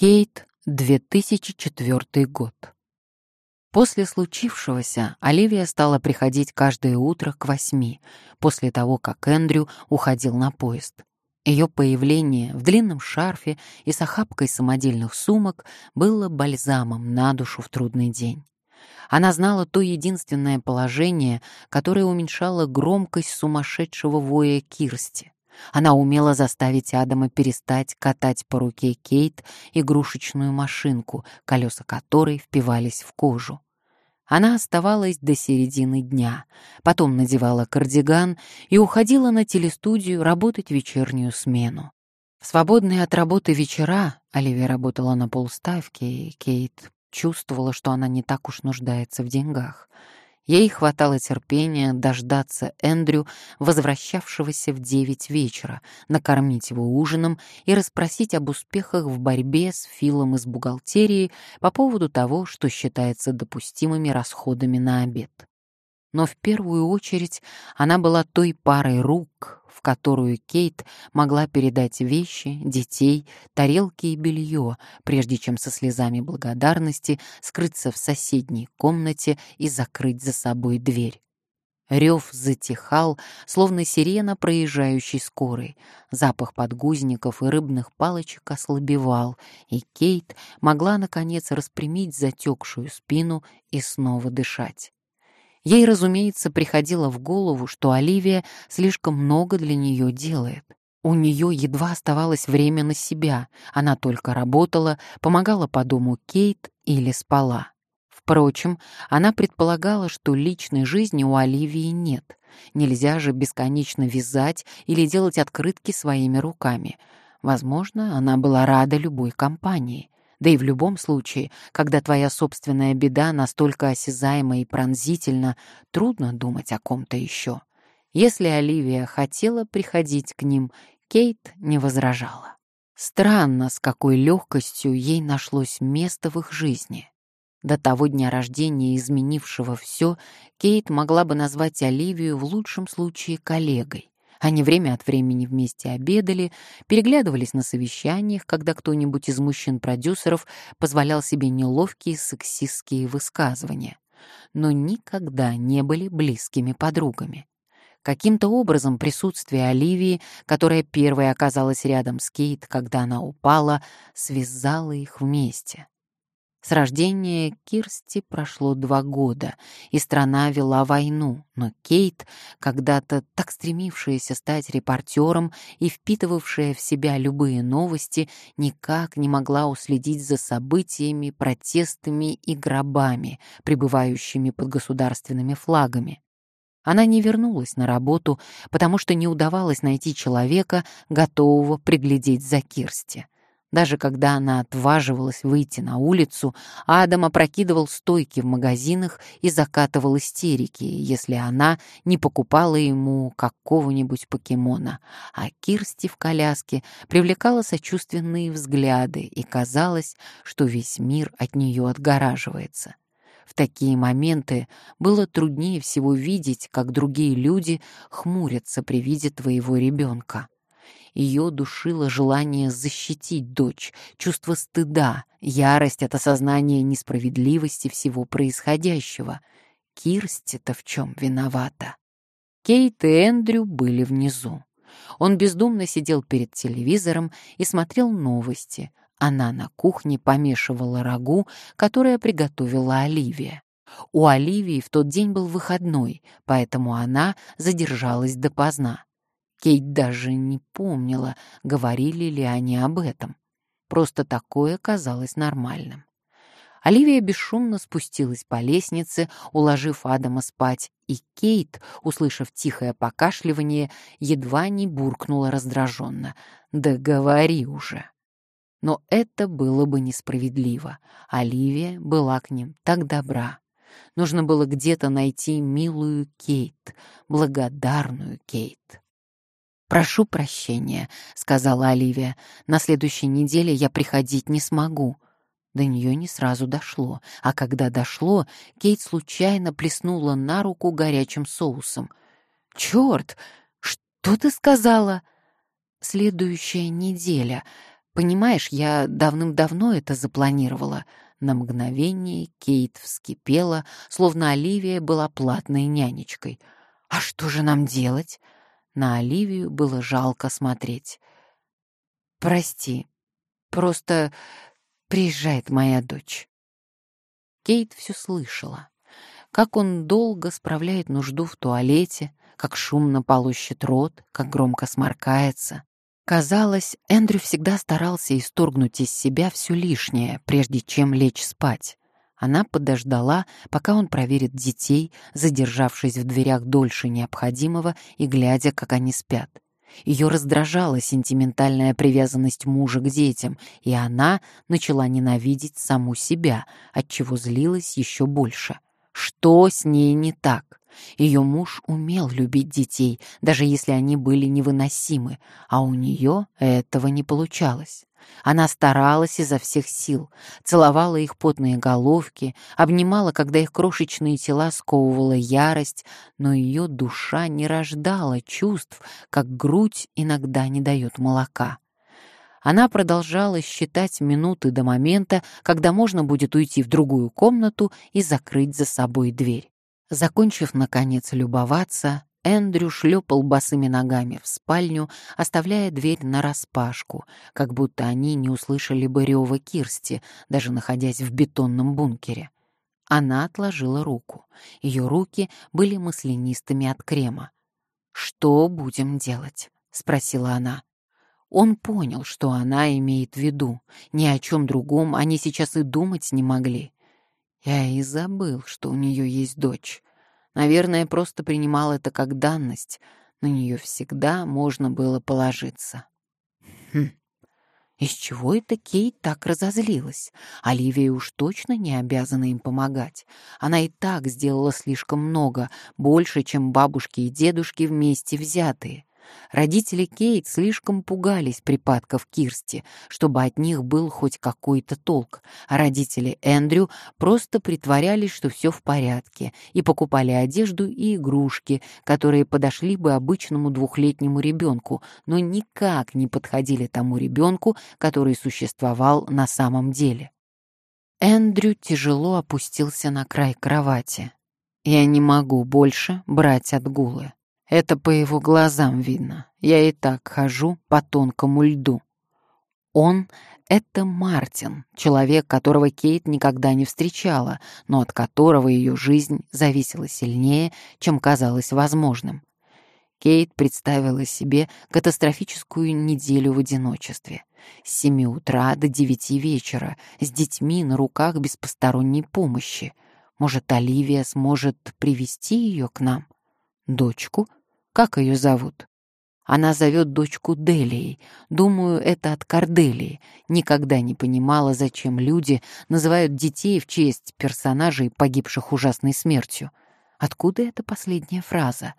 Кейт, 2004 год. После случившегося Оливия стала приходить каждое утро к восьми, после того, как Эндрю уходил на поезд. Ее появление в длинном шарфе и с охапкой самодельных сумок было бальзамом на душу в трудный день. Она знала то единственное положение, которое уменьшало громкость сумасшедшего воя Кирсти. Она умела заставить Адама перестать катать по руке Кейт игрушечную машинку, колеса которой впивались в кожу. Она оставалась до середины дня, потом надевала кардиган и уходила на телестудию работать вечернюю смену. В свободные от работы вечера Оливия работала на полставки, и Кейт чувствовала, что она не так уж нуждается в деньгах — Ей хватало терпения дождаться Эндрю, возвращавшегося в девять вечера, накормить его ужином и расспросить об успехах в борьбе с Филом из бухгалтерии по поводу того, что считается допустимыми расходами на обед. Но в первую очередь она была той парой рук, в которую Кейт могла передать вещи, детей, тарелки и белье, прежде чем со слезами благодарности скрыться в соседней комнате и закрыть за собой дверь. Рев затихал, словно сирена проезжающей скорой. Запах подгузников и рыбных палочек ослабевал, и Кейт могла, наконец, распрямить затекшую спину и снова дышать. Ей, разумеется, приходило в голову, что Оливия слишком много для нее делает. У нее едва оставалось время на себя, она только работала, помогала по дому Кейт или спала. Впрочем, она предполагала, что личной жизни у Оливии нет. Нельзя же бесконечно вязать или делать открытки своими руками. Возможно, она была рада любой компании. Да и в любом случае, когда твоя собственная беда настолько осязаема и пронзительна, трудно думать о ком-то еще. Если Оливия хотела приходить к ним, Кейт не возражала. Странно, с какой легкостью ей нашлось место в их жизни. До того дня рождения, изменившего все, Кейт могла бы назвать Оливию в лучшем случае коллегой. Они время от времени вместе обедали, переглядывались на совещаниях, когда кто-нибудь из мужчин-продюсеров позволял себе неловкие сексистские высказывания, но никогда не были близкими подругами. Каким-то образом присутствие Оливии, которая первой оказалась рядом с Кейт, когда она упала, связало их вместе. С рождения Кирсти прошло два года, и страна вела войну, но Кейт, когда-то так стремившаяся стать репортером и впитывавшая в себя любые новости, никак не могла уследить за событиями, протестами и гробами, пребывающими под государственными флагами. Она не вернулась на работу, потому что не удавалось найти человека, готового приглядеть за Кирсти. Даже когда она отваживалась выйти на улицу, Адам опрокидывал стойки в магазинах и закатывал истерики, если она не покупала ему какого-нибудь покемона. А Кирсти в коляске привлекала сочувственные взгляды, и казалось, что весь мир от нее отгораживается. В такие моменты было труднее всего видеть, как другие люди хмурятся при виде твоего ребенка. Ее душило желание защитить дочь, чувство стыда, ярость от осознания несправедливости всего происходящего. Кирсти-то в чем виновата? Кейт и Эндрю были внизу. Он бездумно сидел перед телевизором и смотрел новости. Она на кухне помешивала рагу, которое приготовила Оливия. У Оливии в тот день был выходной, поэтому она задержалась допоздна. Кейт даже не помнила, говорили ли они об этом. Просто такое казалось нормальным. Оливия бесшумно спустилась по лестнице, уложив Адама спать, и Кейт, услышав тихое покашливание, едва не буркнула раздраженно. «Да говори уже!» Но это было бы несправедливо. Оливия была к ним так добра. Нужно было где-то найти милую Кейт, благодарную Кейт. «Прошу прощения», — сказала Оливия. «На следующей неделе я приходить не смогу». До нее не сразу дошло, а когда дошло, Кейт случайно плеснула на руку горячим соусом. «Черт! Что ты сказала?» «Следующая неделя», — Понимаешь, я давным-давно это запланировала. На мгновение Кейт вскипела, словно Оливия была платной нянечкой. А что же нам делать? На Оливию было жалко смотреть. Прости, просто приезжает моя дочь. Кейт все слышала. Как он долго справляет нужду в туалете, как шумно полощет рот, как громко сморкается. Казалось, Эндрю всегда старался исторгнуть из себя все лишнее, прежде чем лечь спать. Она подождала, пока он проверит детей, задержавшись в дверях дольше необходимого и глядя, как они спят. Ее раздражала сентиментальная привязанность мужа к детям, и она начала ненавидеть саму себя, отчего злилась еще больше. Что с ней не так? Ее муж умел любить детей, даже если они были невыносимы, а у нее этого не получалось. Она старалась изо всех сил, целовала их потные головки, обнимала, когда их крошечные тела сковывала ярость, но ее душа не рождала чувств, как грудь иногда не дает молока. Она продолжала считать минуты до момента, когда можно будет уйти в другую комнату и закрыть за собой дверь. Закончив, наконец, любоваться, Эндрю шлепал босыми ногами в спальню, оставляя дверь нараспашку, как будто они не услышали бы рева Кирсти, даже находясь в бетонном бункере. Она отложила руку. Ее руки были маслянистыми от крема. «Что будем делать?» — спросила она. Он понял, что она имеет в виду. Ни о чем другом они сейчас и думать не могли. Я и забыл, что у нее есть дочь. Наверное, просто принимал это как данность. На нее всегда можно было положиться. Хм. Из чего это Кейт так разозлилась? Оливия уж точно не обязана им помогать. Она и так сделала слишком много, больше, чем бабушки и дедушки вместе взятые. Родители Кейт слишком пугались припадков Кирсти, чтобы от них был хоть какой-то толк, а родители Эндрю просто притворялись, что все в порядке, и покупали одежду и игрушки, которые подошли бы обычному двухлетнему ребенку, но никак не подходили тому ребенку, который существовал на самом деле. Эндрю тяжело опустился на край кровати. «Я не могу больше брать отгулы. Это по его глазам видно. Я и так хожу по тонкому льду. Он — это Мартин, человек, которого Кейт никогда не встречала, но от которого ее жизнь зависела сильнее, чем казалось возможным. Кейт представила себе катастрофическую неделю в одиночестве. С семи утра до девяти вечера, с детьми на руках без посторонней помощи. Может, Оливия сможет привести ее к нам? Дочку — как ее зовут? Она зовет дочку Делией. Думаю, это от Корделии. Никогда не понимала, зачем люди называют детей в честь персонажей, погибших ужасной смертью. Откуда эта последняя фраза?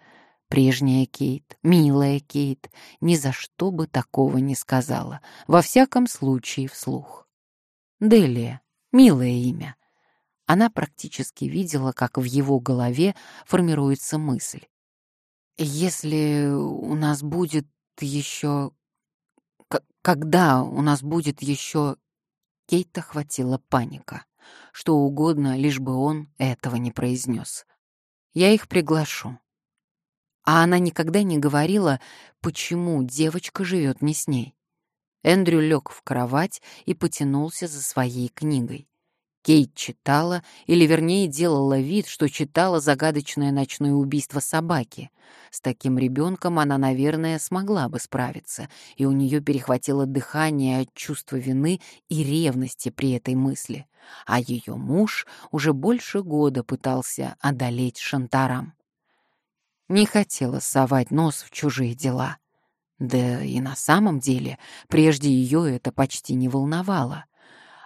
Прежняя Кейт, милая Кейт, ни за что бы такого не сказала. Во всяком случае, вслух. Делия. Милое имя. Она практически видела, как в его голове формируется мысль. Если у нас будет еще... Когда у нас будет еще... Кейта хватила паника. Что угодно, лишь бы он этого не произнес. Я их приглашу. А она никогда не говорила, почему девочка живет не с ней. Эндрю лег в кровать и потянулся за своей книгой. Кейт читала, или вернее делала вид, что читала загадочное ночное убийство собаки. С таким ребенком она, наверное, смогла бы справиться, и у нее перехватило дыхание от чувства вины и ревности при этой мысли. А ее муж уже больше года пытался одолеть Шантарам. Не хотела совать нос в чужие дела. Да и на самом деле, прежде ее это почти не волновало.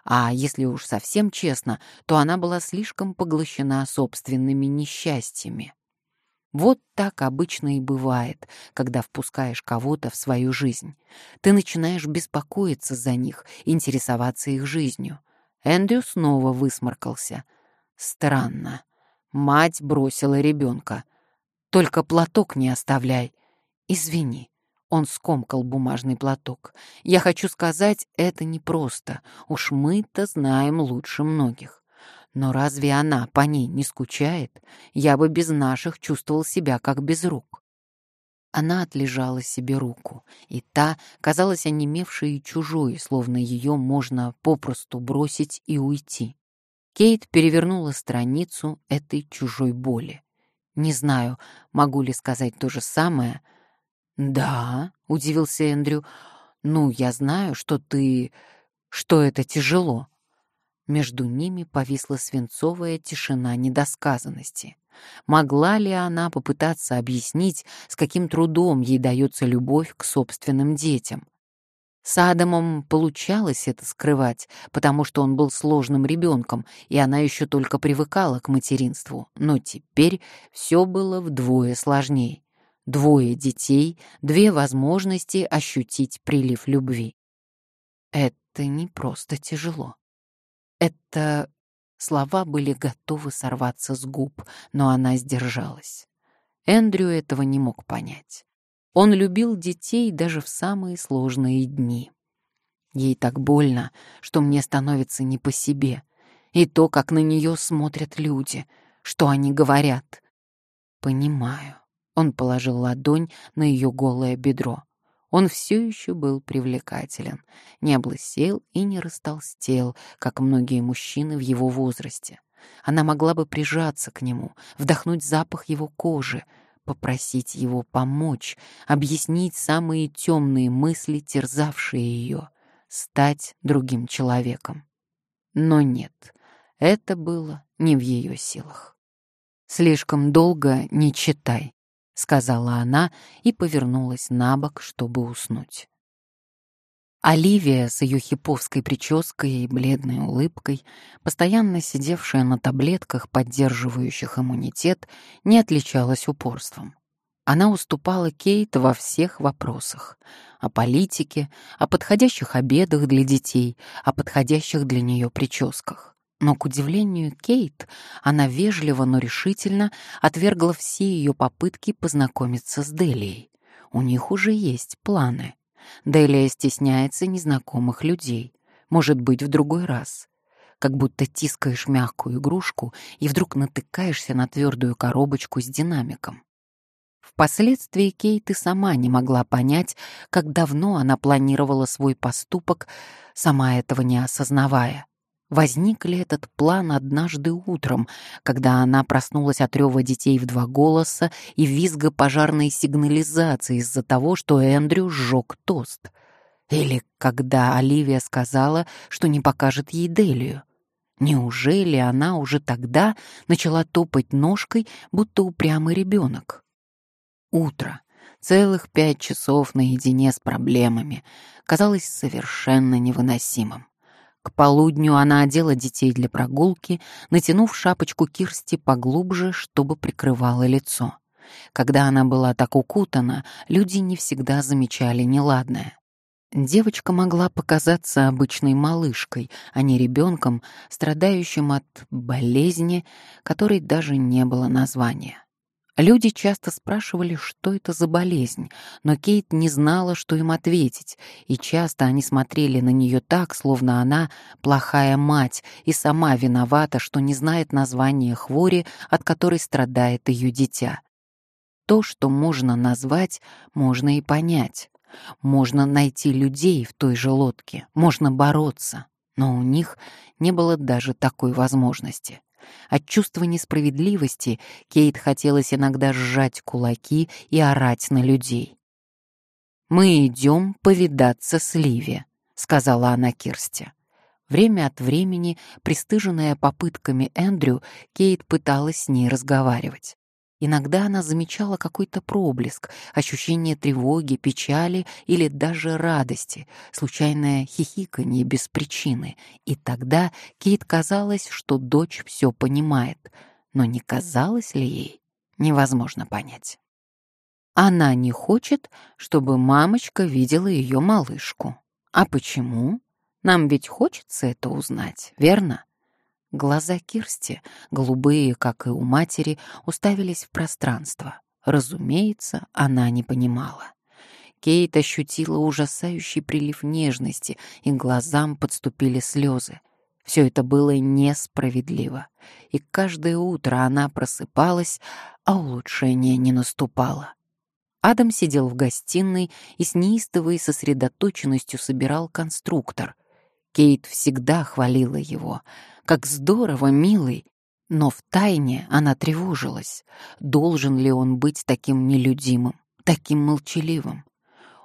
А если уж совсем честно, то она была слишком поглощена собственными несчастьями. Вот так обычно и бывает, когда впускаешь кого-то в свою жизнь. Ты начинаешь беспокоиться за них, интересоваться их жизнью. Эндрю снова высморкался. Странно. Мать бросила ребенка. Только платок не оставляй. Извини. Он скомкал бумажный платок. «Я хочу сказать, это непросто. Уж мы-то знаем лучше многих. Но разве она по ней не скучает? Я бы без наших чувствовал себя как без рук». Она отлежала себе руку, и та казалась онемевшей и чужой, словно ее можно попросту бросить и уйти. Кейт перевернула страницу этой чужой боли. Не знаю, могу ли сказать то же самое — «Да», — удивился Эндрю. «Ну, я знаю, что ты... что это тяжело». Между ними повисла свинцовая тишина недосказанности. Могла ли она попытаться объяснить, с каким трудом ей дается любовь к собственным детям? С Адамом получалось это скрывать, потому что он был сложным ребенком, и она еще только привыкала к материнству, но теперь все было вдвое сложнее. Двое детей, две возможности ощутить прилив любви. Это не просто тяжело. Это... Слова были готовы сорваться с губ, но она сдержалась. Эндрю этого не мог понять. Он любил детей даже в самые сложные дни. Ей так больно, что мне становится не по себе. И то, как на нее смотрят люди, что они говорят. Понимаю. Он положил ладонь на ее голое бедро. Он все еще был привлекателен, не облысел и не растолстел, как многие мужчины в его возрасте. Она могла бы прижаться к нему, вдохнуть запах его кожи, попросить его помочь, объяснить самые темные мысли, терзавшие ее, стать другим человеком. Но нет, это было не в ее силах. Слишком долго не читай. — сказала она и повернулась на бок, чтобы уснуть. Оливия с ее хиповской прической и бледной улыбкой, постоянно сидевшая на таблетках, поддерживающих иммунитет, не отличалась упорством. Она уступала Кейт во всех вопросах. О политике, о подходящих обедах для детей, о подходящих для нее прическах. Но, к удивлению Кейт, она вежливо, но решительно отвергла все ее попытки познакомиться с Делией. У них уже есть планы. Делия стесняется незнакомых людей. Может быть, в другой раз. Как будто тискаешь мягкую игрушку и вдруг натыкаешься на твердую коробочку с динамиком. Впоследствии Кейт и сама не могла понять, как давно она планировала свой поступок, сама этого не осознавая. Возник ли этот план однажды утром, когда она проснулась от рева детей в два голоса и визга пожарной сигнализации из-за того, что Эндрю сжег тост? Или когда Оливия сказала, что не покажет ей Делию? Неужели она уже тогда начала топать ножкой, будто упрямый ребенок? Утро, целых пять часов наедине с проблемами, казалось совершенно невыносимым. К полудню она одела детей для прогулки, натянув шапочку Кирсти поглубже, чтобы прикрывала лицо. Когда она была так укутана, люди не всегда замечали неладное. Девочка могла показаться обычной малышкой, а не ребенком, страдающим от болезни, которой даже не было названия. Люди часто спрашивали, что это за болезнь, но Кейт не знала, что им ответить, и часто они смотрели на нее так, словно она плохая мать и сама виновата, что не знает названия хвори, от которой страдает ее дитя. То, что можно назвать, можно и понять. Можно найти людей в той же лодке, можно бороться, но у них не было даже такой возможности. От чувства несправедливости Кейт хотелось иногда сжать кулаки и орать на людей. «Мы идем повидаться с Ливи», — сказала она Кирсте. Время от времени, пристыженная попытками Эндрю, Кейт пыталась с ней разговаривать. Иногда она замечала какой-то проблеск, ощущение тревоги, печали или даже радости, случайное хихиканье без причины. И тогда Кейт казалось, что дочь все понимает. Но не казалось ли ей? Невозможно понять. Она не хочет, чтобы мамочка видела ее малышку. А почему? Нам ведь хочется это узнать, верно? Глаза Кирсти, голубые, как и у матери, уставились в пространство. Разумеется, она не понимала. Кейт ощутила ужасающий прилив нежности, и глазам подступили слезы. Все это было несправедливо, и каждое утро она просыпалась, а улучшение не наступало. Адам сидел в гостиной и с неистовой сосредоточенностью собирал конструктор. Кейт всегда хвалила его. «Как здорово, милый!» Но втайне она тревожилась. Должен ли он быть таким нелюдимым, таким молчаливым?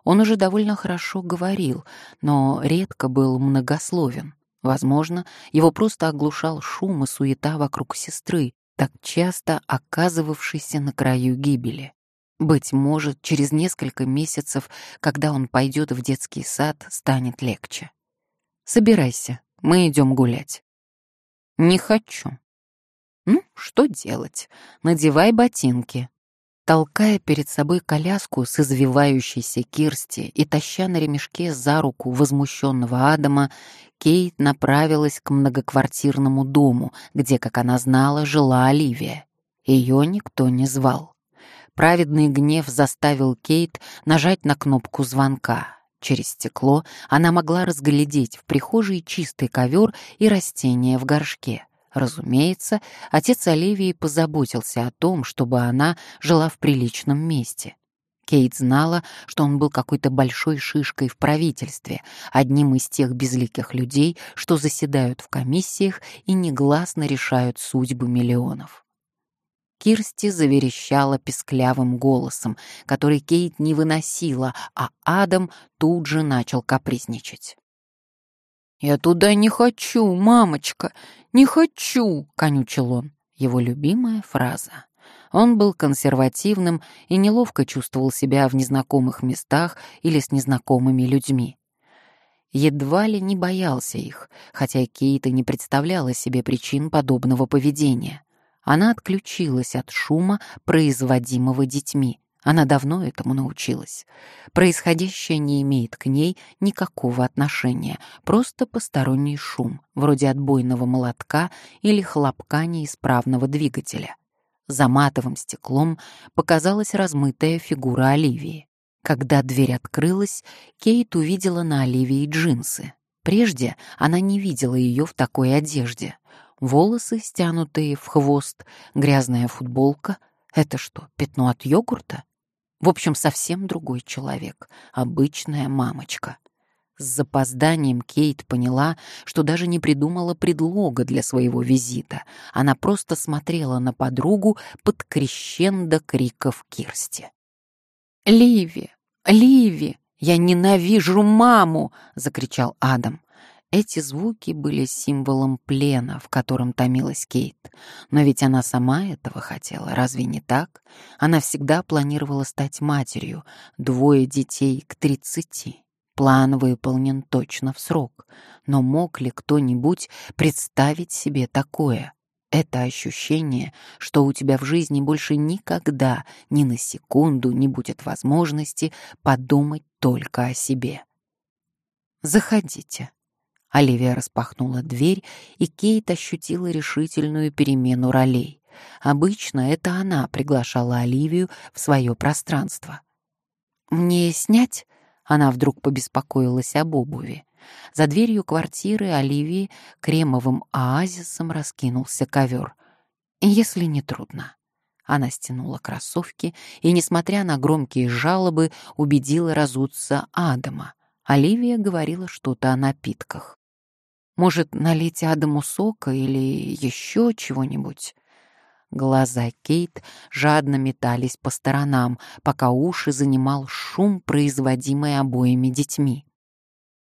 Он уже довольно хорошо говорил, но редко был многословен. Возможно, его просто оглушал шум и суета вокруг сестры, так часто оказывавшейся на краю гибели. Быть может, через несколько месяцев, когда он пойдет в детский сад, станет легче. «Собирайся, мы идем гулять». «Не хочу». «Ну, что делать? Надевай ботинки. Толкая перед собой коляску с извивающейся Кирсти и таща на ремешке за руку возмущенного Адама, Кейт направилась к многоквартирному дому, где, как она знала, жила Оливия. Ее никто не звал. Праведный гнев заставил Кейт нажать на кнопку звонка. Через стекло она могла разглядеть в прихожей чистый ковер и растения в горшке. Разумеется, отец Оливии позаботился о том, чтобы она жила в приличном месте. Кейт знала, что он был какой-то большой шишкой в правительстве, одним из тех безликих людей, что заседают в комиссиях и негласно решают судьбы миллионов. Кирсти заверещала песклявым голосом, который Кейт не выносила, а Адам тут же начал капризничать. «Я туда не хочу, мамочка, не хочу!» — конючил он. Его любимая фраза. Он был консервативным и неловко чувствовал себя в незнакомых местах или с незнакомыми людьми. Едва ли не боялся их, хотя Кейта не представляла себе причин подобного поведения. Она отключилась от шума, производимого детьми. Она давно этому научилась. Происходящее не имеет к ней никакого отношения, просто посторонний шум, вроде отбойного молотка или хлопка неисправного двигателя. За матовым стеклом показалась размытая фигура Оливии. Когда дверь открылась, Кейт увидела на Оливии джинсы. Прежде она не видела ее в такой одежде. Волосы, стянутые в хвост, грязная футболка. Это что, пятно от йогурта? В общем, совсем другой человек, обычная мамочка. С запозданием Кейт поняла, что даже не придумала предлога для своего визита. Она просто смотрела на подругу под крещендо криков Кирсти. «Ливи! Ливи! Я ненавижу маму!» — закричал Адам. Эти звуки были символом плена, в котором томилась Кейт. Но ведь она сама этого хотела, разве не так? Она всегда планировала стать матерью, двое детей к тридцати. План выполнен точно в срок. Но мог ли кто-нибудь представить себе такое? Это ощущение, что у тебя в жизни больше никогда, ни на секунду не будет возможности подумать только о себе. «Заходите», Оливия распахнула дверь, и Кейт ощутила решительную перемену ролей. Обычно это она приглашала Оливию в свое пространство. «Мне снять?» — она вдруг побеспокоилась об обуви. За дверью квартиры Оливии кремовым оазисом раскинулся ковер. «Если не трудно». Она стянула кроссовки и, несмотря на громкие жалобы, убедила разуться Адама. Оливия говорила что-то о напитках. Может, налить Адаму сока или еще чего-нибудь? Глаза Кейт жадно метались по сторонам, пока уши занимал шум, производимый обоими детьми.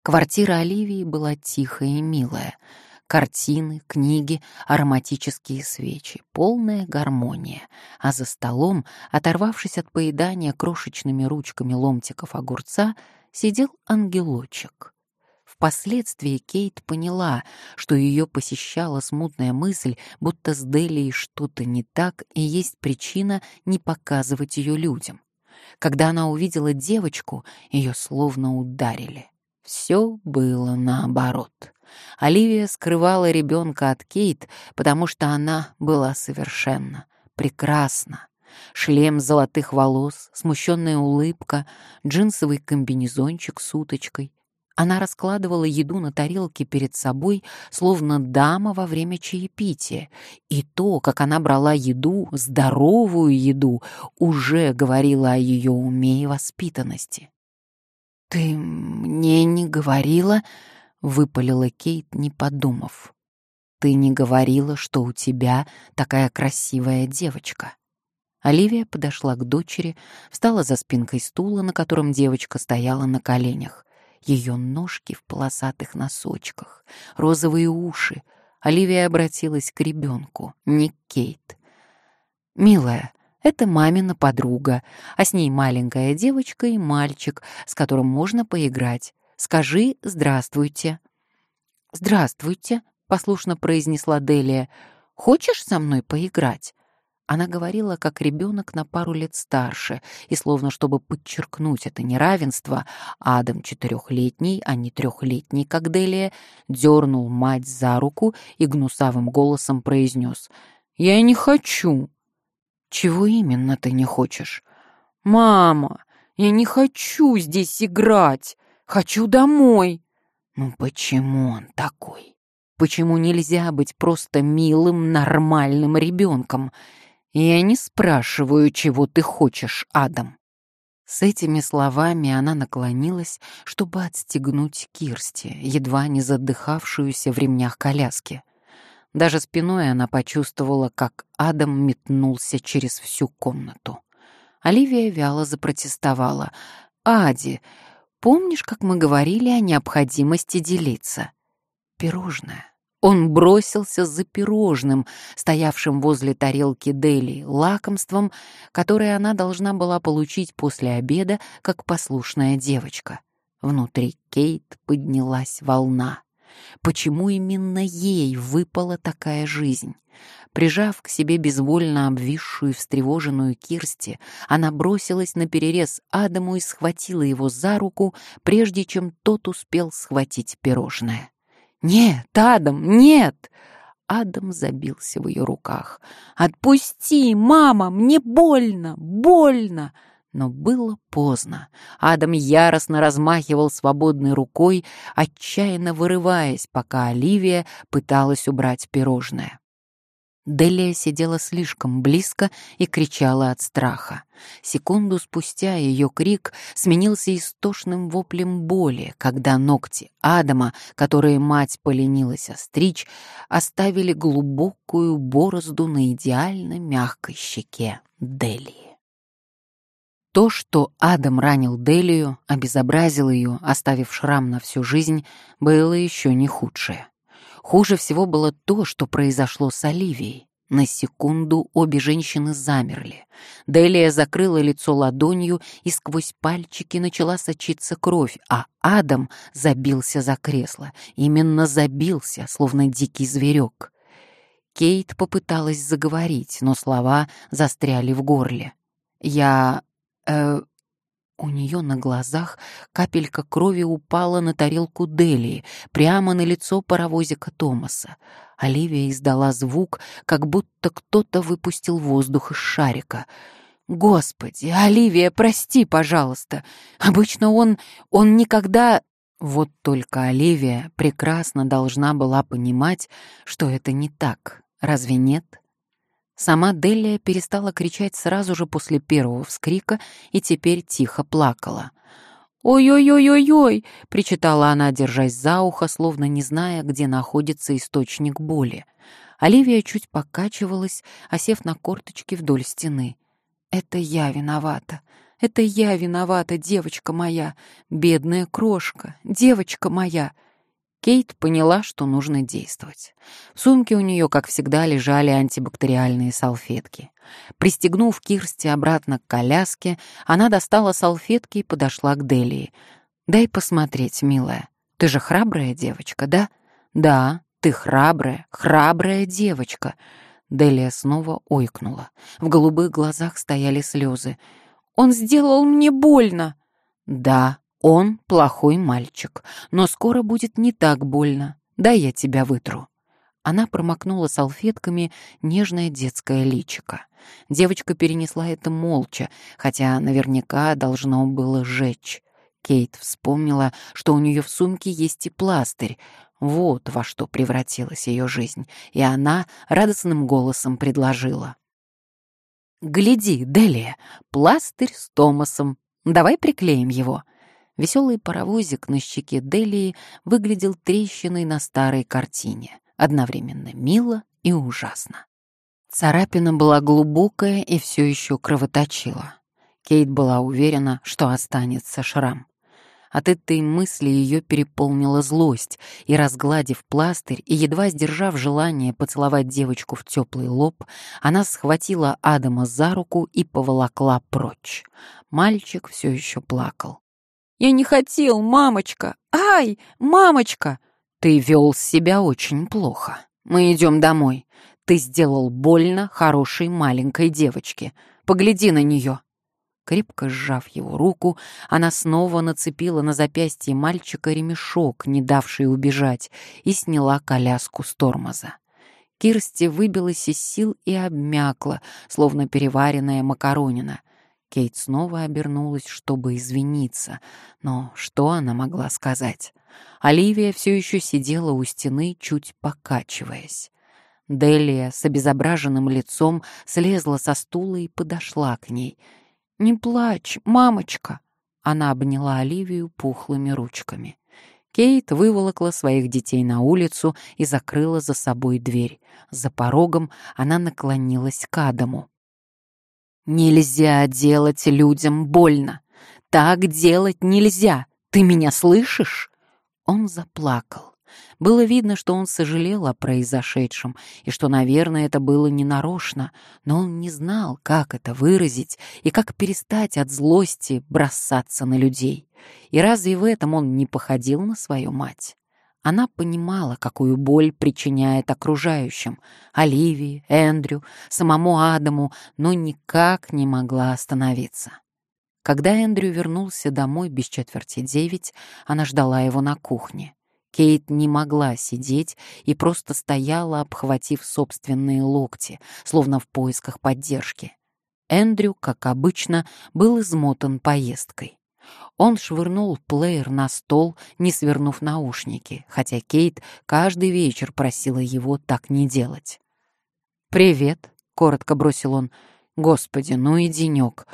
Квартира Оливии была тихая и милая. Картины, книги, ароматические свечи, полная гармония. А за столом, оторвавшись от поедания крошечными ручками ломтиков огурца, сидел ангелочек. Впоследствии Кейт поняла, что ее посещала смутная мысль, будто с Делией что-то не так и есть причина не показывать ее людям. Когда она увидела девочку, ее словно ударили. Все было наоборот. Оливия скрывала ребенка от Кейт, потому что она была совершенна, прекрасна. шлем золотых волос, смущенная улыбка, джинсовый комбинезончик с уточкой. Она раскладывала еду на тарелке перед собой, словно дама во время чаепития, и то, как она брала еду, здоровую еду, уже говорило о ее уме и воспитанности. «Ты мне не говорила?» — выпалила Кейт, не подумав. «Ты не говорила, что у тебя такая красивая девочка». Оливия подошла к дочери, встала за спинкой стула, на котором девочка стояла на коленях. Ее ножки в полосатых носочках, розовые уши. Оливия обратилась к ребенку, не к Кейт. «Милая, это мамина подруга, а с ней маленькая девочка и мальчик, с которым можно поиграть. Скажи «здравствуйте». «Здравствуйте», — послушно произнесла Делия. «Хочешь со мной поиграть?» Она говорила, как ребенок на пару лет старше, и словно чтобы подчеркнуть это неравенство, Адам четырехлетний, а не трехлетний, как Делия, дернул мать за руку и гнусавым голосом произнес «Я не хочу». «Чего именно ты не хочешь?» «Мама, я не хочу здесь играть. Хочу домой». «Ну почему он такой? Почему нельзя быть просто милым, нормальным ребенком?» «Я не спрашиваю, чего ты хочешь, Адам». С этими словами она наклонилась, чтобы отстегнуть Кирсти, едва не задыхавшуюся в ремнях коляски. Даже спиной она почувствовала, как Адам метнулся через всю комнату. Оливия вяло запротестовала. «Ади, помнишь, как мы говорили о необходимости делиться?» «Пирожное. Он бросился за пирожным, стоявшим возле тарелки Дели, лакомством, которое она должна была получить после обеда, как послушная девочка. Внутри Кейт поднялась волна. Почему именно ей выпала такая жизнь? Прижав к себе безвольно обвисшую и встревоженную Кирсти, она бросилась на перерез Адаму и схватила его за руку, прежде чем тот успел схватить пирожное. «Нет, Адам, нет!» Адам забился в ее руках. «Отпусти, мама, мне больно, больно!» Но было поздно. Адам яростно размахивал свободной рукой, отчаянно вырываясь, пока Оливия пыталась убрать пирожное. Делия сидела слишком близко и кричала от страха. Секунду спустя ее крик сменился истошным воплем боли, когда ногти Адама, которые мать поленилась остричь, оставили глубокую борозду на идеально мягкой щеке Делии. То, что Адам ранил Делию, обезобразил ее, оставив шрам на всю жизнь, было еще не худшее. Хуже всего было то, что произошло с Оливией. На секунду обе женщины замерли. Делия закрыла лицо ладонью, и сквозь пальчики начала сочиться кровь, а Адам забился за кресло. Именно забился, словно дикий зверек. Кейт попыталась заговорить, но слова застряли в горле. «Я... э... У нее на глазах капелька крови упала на тарелку Делии, прямо на лицо паровозика Томаса. Оливия издала звук, как будто кто-то выпустил воздух из шарика. «Господи, Оливия, прости, пожалуйста. Обычно он... он никогда...» Вот только Оливия прекрасно должна была понимать, что это не так. Разве нет? Сама Делия перестала кричать сразу же после первого вскрика и теперь тихо плакала. «Ой-ой-ой-ой-ой!» — причитала она, держась за ухо, словно не зная, где находится источник боли. Оливия чуть покачивалась, осев на корточки вдоль стены. «Это я виновата. Это я виновата, девочка моя, бедная крошка, девочка моя!» Кейт поняла, что нужно действовать. В сумке у нее, как всегда, лежали антибактериальные салфетки. Пристегнув Кирсти обратно к коляске, она достала салфетки и подошла к Делии. «Дай посмотреть, милая. Ты же храбрая девочка, да?» «Да, ты храбрая, храбрая девочка». Делия снова ойкнула. В голубых глазах стояли слезы. «Он сделал мне больно!» «Да, он плохой мальчик, но скоро будет не так больно. Да я тебя вытру». Она промокнула салфетками нежное детское личико. Девочка перенесла это молча, хотя наверняка должно было жечь. Кейт вспомнила, что у нее в сумке есть и пластырь. Вот во что превратилась ее жизнь, и она радостным голосом предложила. «Гляди, Делия, пластырь с Томасом. Давай приклеим его». Веселый паровозик на щеке Делии выглядел трещиной на старой картине, одновременно мило и ужасно. Царапина была глубокая и все еще кровоточила. Кейт была уверена, что останется шрам. От этой мысли ее переполнила злость, и, разгладив пластырь и едва сдержав желание поцеловать девочку в теплый лоб, она схватила Адама за руку и поволокла прочь. Мальчик все еще плакал. «Я не хотел, мамочка! Ай, мамочка!» «Ты вел себя очень плохо. Мы идем домой. Ты сделал больно хорошей маленькой девочке. Погляди на нее. Крепко сжав его руку, она снова нацепила на запястье мальчика ремешок, не давший убежать, и сняла коляску с тормоза. Кирсти выбилась из сил и обмякла, словно переваренная макаронина. Кейт снова обернулась, чтобы извиниться, но что она могла сказать? Оливия все еще сидела у стены, чуть покачиваясь. Делия с обезображенным лицом слезла со стула и подошла к ней — «Не плачь, мамочка!» Она обняла Оливию пухлыми ручками. Кейт выволокла своих детей на улицу и закрыла за собой дверь. За порогом она наклонилась к Адаму. «Нельзя делать людям больно! Так делать нельзя! Ты меня слышишь?» Он заплакал. Было видно, что он сожалел о произошедшем, и что, наверное, это было ненарочно, но он не знал, как это выразить и как перестать от злости бросаться на людей. И разве в этом он не походил на свою мать? Она понимала, какую боль причиняет окружающим, Оливии, Эндрю, самому Адаму, но никак не могла остановиться. Когда Эндрю вернулся домой без четверти девять, она ждала его на кухне. Кейт не могла сидеть и просто стояла, обхватив собственные локти, словно в поисках поддержки. Эндрю, как обычно, был измотан поездкой. Он швырнул плеер на стол, не свернув наушники, хотя Кейт каждый вечер просила его так не делать. «Привет», — коротко бросил он. «Господи, ну и денек.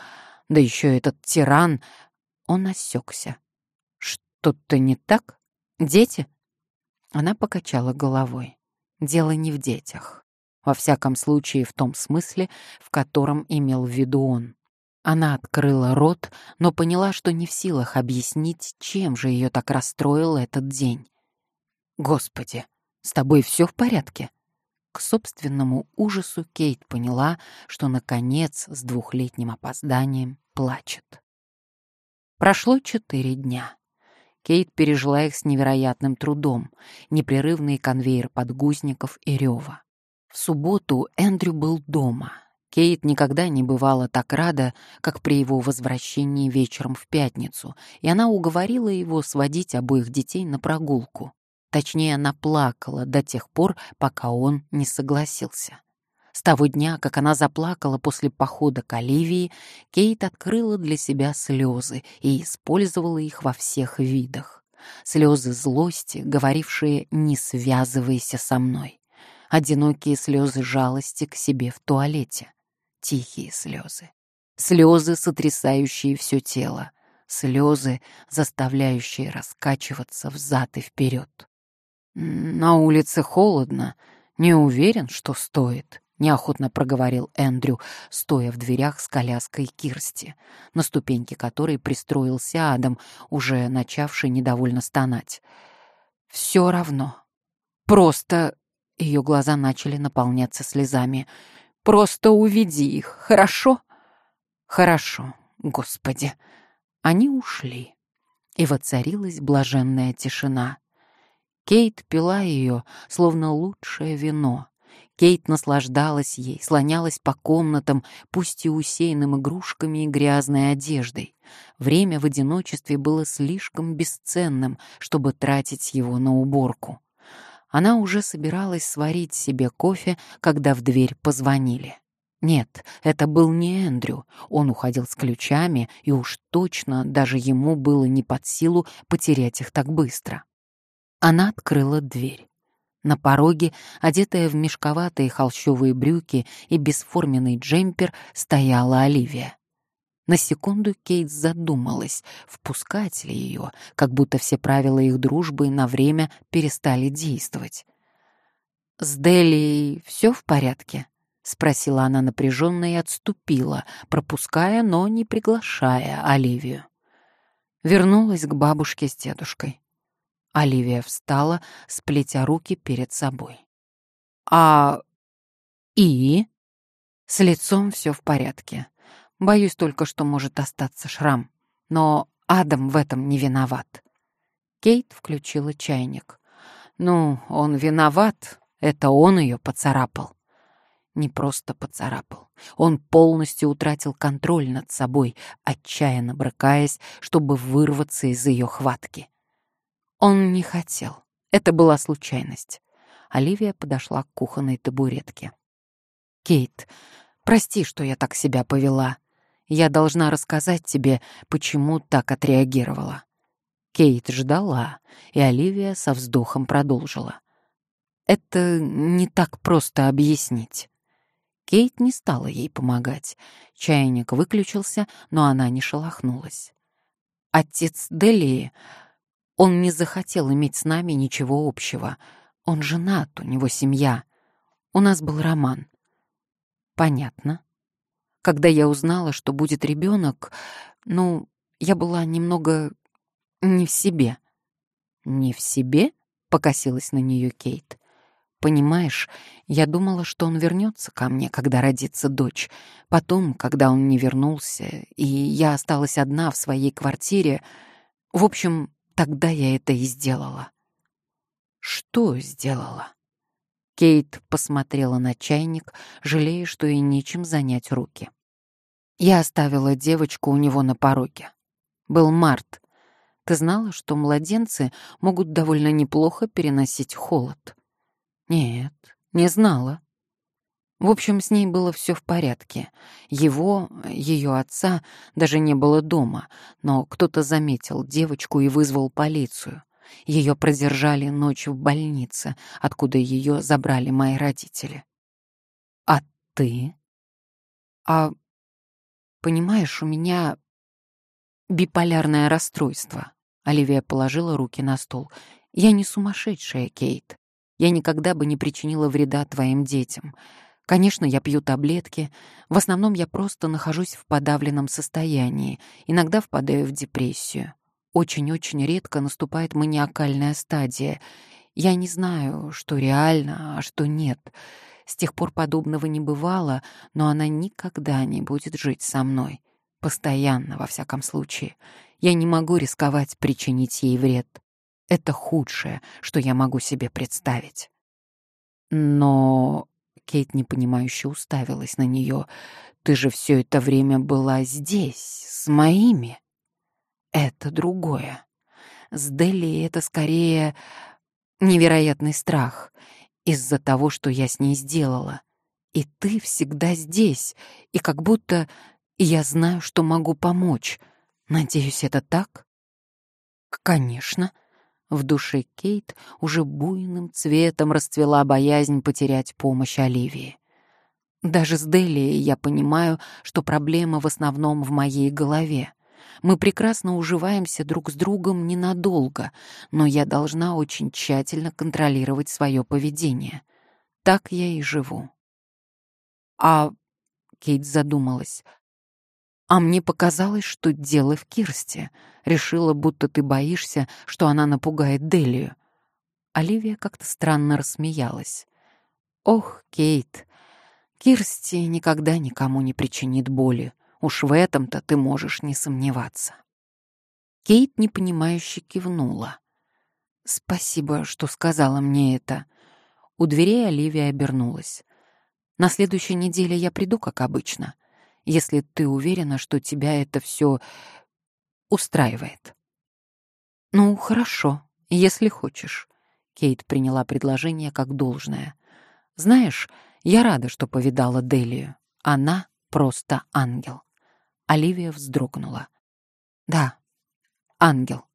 Да еще этот тиран...» Он осекся. «Что-то не так?» Дети? Она покачала головой. Дело не в детях. Во всяком случае, в том смысле, в котором имел в виду он. Она открыла рот, но поняла, что не в силах объяснить, чем же ее так расстроил этот день. «Господи, с тобой все в порядке?» К собственному ужасу Кейт поняла, что, наконец, с двухлетним опозданием плачет. Прошло четыре дня. Кейт пережила их с невероятным трудом, непрерывный конвейер подгузников и рева. В субботу Эндрю был дома. Кейт никогда не бывала так рада, как при его возвращении вечером в пятницу, и она уговорила его сводить обоих детей на прогулку. Точнее, она плакала до тех пор, пока он не согласился. С того дня, как она заплакала после похода к Оливии, Кейт открыла для себя слезы и использовала их во всех видах. Слезы злости, говорившие «не связывайся со мной». Одинокие слезы жалости к себе в туалете. Тихие слезы. Слезы, сотрясающие все тело. Слезы, заставляющие раскачиваться взад и вперед. «На улице холодно. Не уверен, что стоит», неохотно проговорил Эндрю, стоя в дверях с коляской Кирсти, на ступеньке которой пристроился Адам, уже начавший недовольно стонать. «Все равно. Просто...» Ее глаза начали наполняться слезами. «Просто уведи их, хорошо?» «Хорошо, Господи». Они ушли, и воцарилась блаженная тишина. Кейт пила ее, словно лучшее вино, Кейт наслаждалась ей, слонялась по комнатам, пусть и усеянным игрушками и грязной одеждой. Время в одиночестве было слишком бесценным, чтобы тратить его на уборку. Она уже собиралась сварить себе кофе, когда в дверь позвонили. Нет, это был не Эндрю. Он уходил с ключами, и уж точно даже ему было не под силу потерять их так быстро. Она открыла дверь. На пороге, одетая в мешковатые холщовые брюки и бесформенный джемпер, стояла Оливия. На секунду Кейт задумалась, впускать ли ее, как будто все правила их дружбы на время перестали действовать. «С Дели все в порядке?» — спросила она напряженно и отступила, пропуская, но не приглашая Оливию. Вернулась к бабушке с дедушкой. Оливия встала, сплетя руки перед собой. «А... и?» «С лицом все в порядке. Боюсь только, что может остаться шрам. Но Адам в этом не виноват». Кейт включила чайник. «Ну, он виноват. Это он ее поцарапал». Не просто поцарапал. Он полностью утратил контроль над собой, отчаянно брыкаясь, чтобы вырваться из ее хватки. Он не хотел. Это была случайность. Оливия подошла к кухонной табуретке. «Кейт, прости, что я так себя повела. Я должна рассказать тебе, почему так отреагировала». Кейт ждала, и Оливия со вздохом продолжила. «Это не так просто объяснить». Кейт не стала ей помогать. Чайник выключился, но она не шелохнулась. Отец Делии он не захотел иметь с нами ничего общего. Он женат, у него семья. У нас был роман. Понятно. Когда я узнала, что будет ребенок, ну, я была немного не в себе. Не в себе? Покосилась на нее Кейт. Понимаешь, я думала, что он вернется ко мне, когда родится дочь. Потом, когда он не вернулся, и я осталась одна в своей квартире. В общем, Тогда я это и сделала. Что сделала? Кейт посмотрела на чайник, жалея, что ей нечем занять руки. Я оставила девочку у него на пороге. Был март. Ты знала, что младенцы могут довольно неплохо переносить холод? Нет, не знала. В общем, с ней было все в порядке. Его, ее отца, даже не было дома, но кто-то заметил девочку и вызвал полицию. Ее продержали ночь в больнице, откуда ее забрали мои родители. А ты? А, понимаешь, у меня биполярное расстройство. Оливия положила руки на стол. Я не сумасшедшая, Кейт. Я никогда бы не причинила вреда твоим детям. Конечно, я пью таблетки. В основном я просто нахожусь в подавленном состоянии, иногда впадаю в депрессию. Очень-очень редко наступает маниакальная стадия. Я не знаю, что реально, а что нет. С тех пор подобного не бывало, но она никогда не будет жить со мной. Постоянно, во всяком случае. Я не могу рисковать причинить ей вред. Это худшее, что я могу себе представить. Но Кейт непонимающе уставилась на нее. «Ты же все это время была здесь, с моими». «Это другое. С Дели это скорее невероятный страх из-за того, что я с ней сделала. И ты всегда здесь, и как будто я знаю, что могу помочь. Надеюсь, это так?» «Конечно», в душе Кейт уже буйным цветом расцвела боязнь потерять помощь Оливии. Даже с Делией я понимаю, что проблема в основном в моей голове. Мы прекрасно уживаемся друг с другом ненадолго, но я должна очень тщательно контролировать свое поведение. Так я и живу. А Кейт задумалась. А мне показалось, что дело в Кирсте. Решила, будто ты боишься, что она напугает Делию. Оливия как-то странно рассмеялась. Ох, Кейт, Кирсти никогда никому не причинит боли. Уж в этом-то ты можешь не сомневаться. Кейт непонимающе кивнула. «Спасибо, что сказала мне это». У дверей Оливия обернулась. «На следующей неделе я приду, как обычно если ты уверена, что тебя это все устраивает. Ну, хорошо, если хочешь. Кейт приняла предложение как должное. «Знаешь, я рада, что повидала Делию. Она просто ангел». Оливия вздрогнула. «Да, ангел».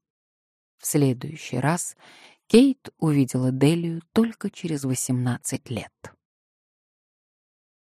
В следующий раз Кейт увидела Делию только через 18 лет.